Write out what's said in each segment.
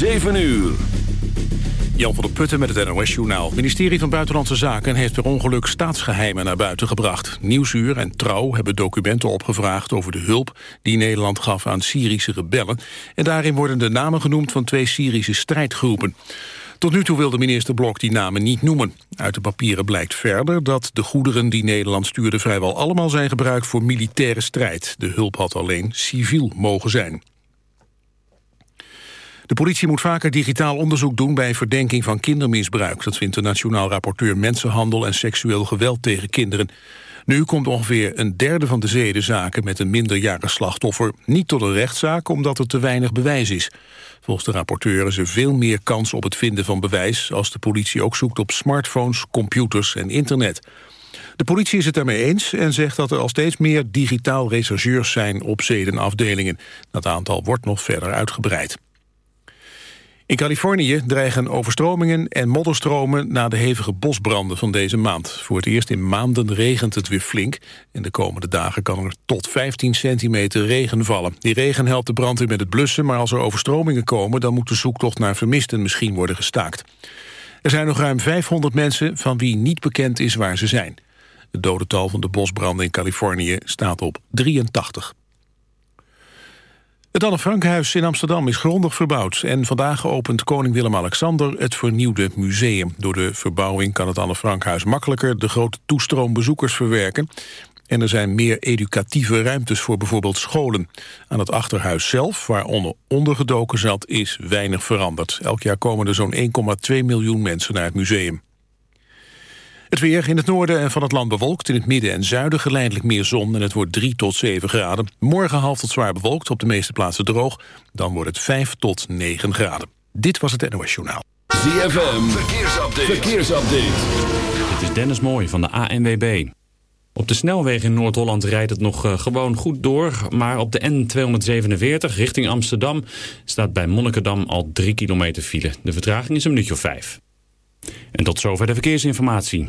7 uur. Jan van der Putten met het NOS-journaal. Het ministerie van Buitenlandse Zaken heeft per ongeluk staatsgeheimen naar buiten gebracht. Nieuwsuur en Trouw hebben documenten opgevraagd over de hulp die Nederland gaf aan Syrische rebellen. En daarin worden de namen genoemd van twee Syrische strijdgroepen. Tot nu toe wilde minister Blok die namen niet noemen. Uit de papieren blijkt verder dat de goederen die Nederland stuurde vrijwel allemaal zijn gebruikt voor militaire strijd. De hulp had alleen civiel mogen zijn. De politie moet vaker digitaal onderzoek doen bij verdenking van kindermisbruik. Dat vindt de Nationaal Rapporteur Mensenhandel en Seksueel Geweld tegen Kinderen. Nu komt ongeveer een derde van de zedenzaken met een minderjarig slachtoffer niet tot een rechtszaak omdat er te weinig bewijs is. Volgens de rapporteur is er veel meer kans op het vinden van bewijs als de politie ook zoekt op smartphones, computers en internet. De politie is het daarmee eens en zegt dat er al steeds meer digitaal rechercheurs zijn op zedenafdelingen. Dat aantal wordt nog verder uitgebreid. In Californië dreigen overstromingen en modderstromen... na de hevige bosbranden van deze maand. Voor het eerst in maanden regent het weer flink. En de komende dagen kan er tot 15 centimeter regen vallen. Die regen helpt de brandweer met het blussen... maar als er overstromingen komen... dan moet de zoektocht naar vermisten misschien worden gestaakt. Er zijn nog ruim 500 mensen van wie niet bekend is waar ze zijn. Het dodental van de bosbranden in Californië staat op 83. Het Anne Frankhuis in Amsterdam is grondig verbouwd... en vandaag opent koning Willem-Alexander het vernieuwde museum. Door de verbouwing kan het Anne Frankhuis makkelijker... de grote toestroom bezoekers verwerken... en er zijn meer educatieve ruimtes voor bijvoorbeeld scholen. Aan het achterhuis zelf, waar onder ondergedoken zat, is weinig veranderd. Elk jaar komen er zo'n 1,2 miljoen mensen naar het museum. Het weer in het noorden en van het land bewolkt. In het midden en zuiden geleidelijk meer zon en het wordt 3 tot 7 graden. Morgen half tot zwaar bewolkt, op de meeste plaatsen droog. Dan wordt het 5 tot 9 graden. Dit was het NOS Journaal. ZFM, verkeersupdate. verkeersupdate. Dit is Dennis Mooij van de ANWB. Op de snelweg in Noord-Holland rijdt het nog uh, gewoon goed door. Maar op de N247 richting Amsterdam staat bij Monnikendam al 3 kilometer file. De vertraging is een minuutje of 5. En tot zover de verkeersinformatie.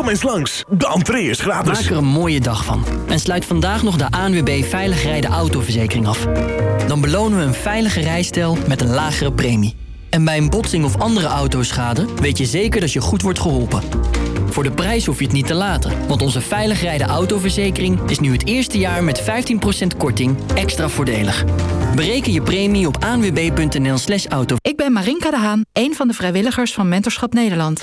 Kom eens langs, de entree is gratis. Maak er een mooie dag van. En sluit vandaag nog de ANWB Veilig Rijden Autoverzekering af. Dan belonen we een veilige rijstijl met een lagere premie. En bij een botsing of andere autoschade weet je zeker dat je goed wordt geholpen. Voor de prijs hoef je het niet te laten, want onze Veilig Rijden Autoverzekering is nu het eerste jaar met 15% korting extra voordelig. Bereken je premie op aanwb.nl slash auto. Ik ben Marinka de Haan, een van de vrijwilligers van Mentorschap Nederland.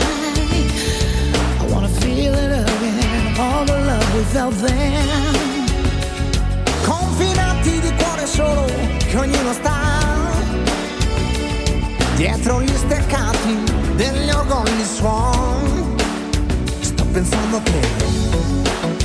All the love we felt then. Confinati di cuore solo che ognuno sta dietro gli steccati degli orgogli suon. Sto pensando a te.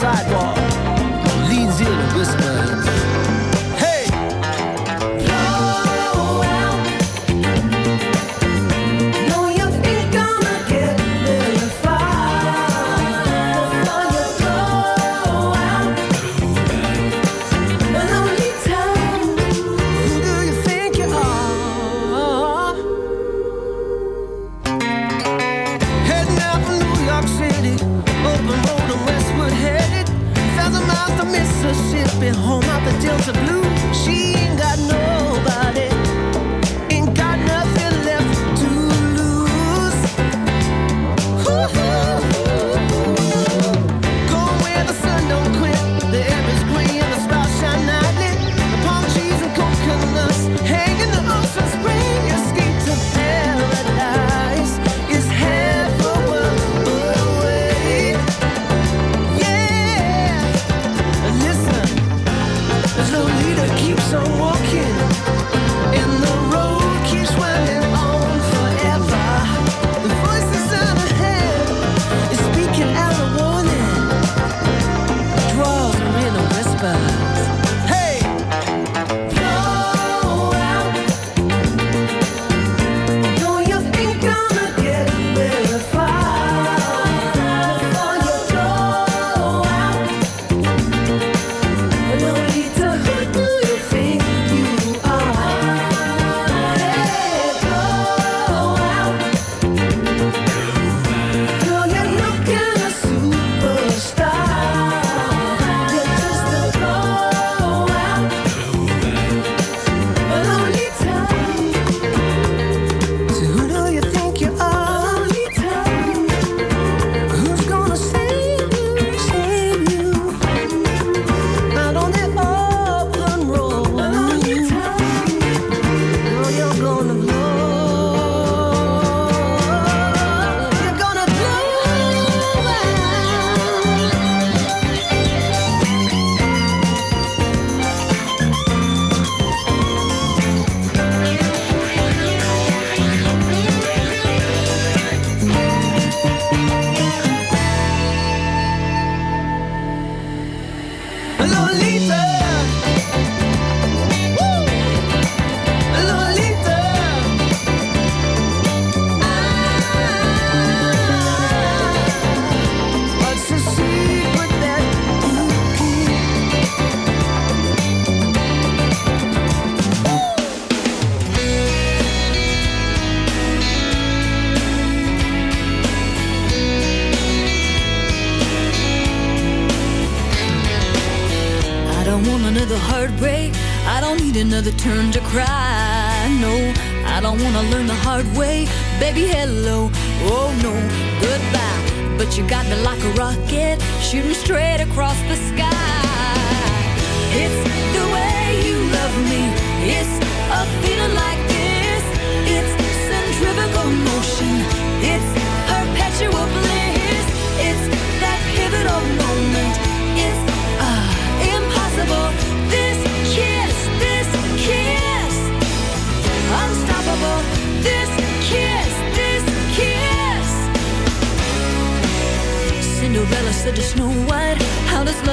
Sidewalk,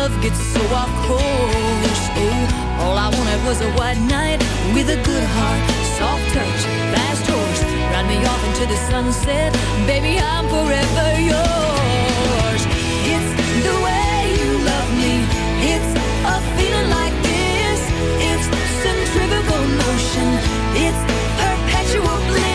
love gets so off course. Oh, all I wanted was a white knight With a good heart, soft touch, fast horse. Ride me off into the sunset. Baby, I'm forever yours. It's the way you love me. It's a feeling like this. It's centrifugal motion. It's perpetual bliss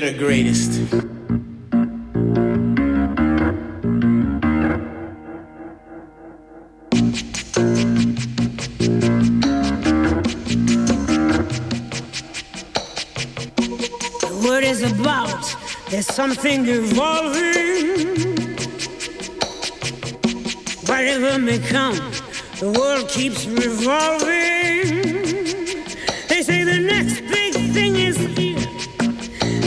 We're the greatest. The word is about there's something evolving. Whatever may come, the world keeps revolving. They say the next big thing is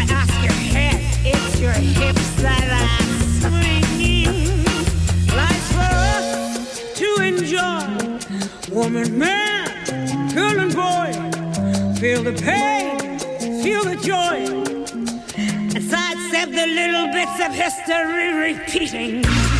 Why ask your head? It's your hips that are swinging. Life's for us to enjoy. Woman, man, girl, and boy. Feel the pain, feel the joy. And sidestep the little bits of history repeating.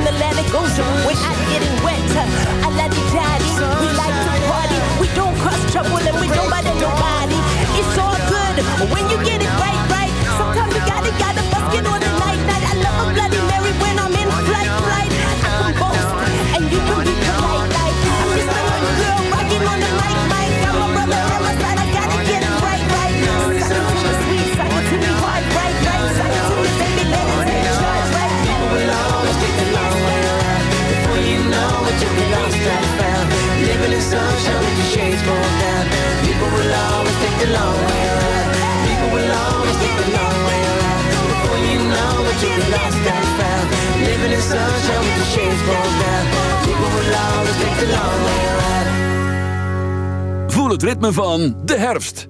in the Atlantic Ocean when I'm getting wet. Uh, I love to daddy, we like to party. We don't cross trouble and we don't bother nobody. It's all good when you get it right. Living in the People the Voel het ritme van de herfst.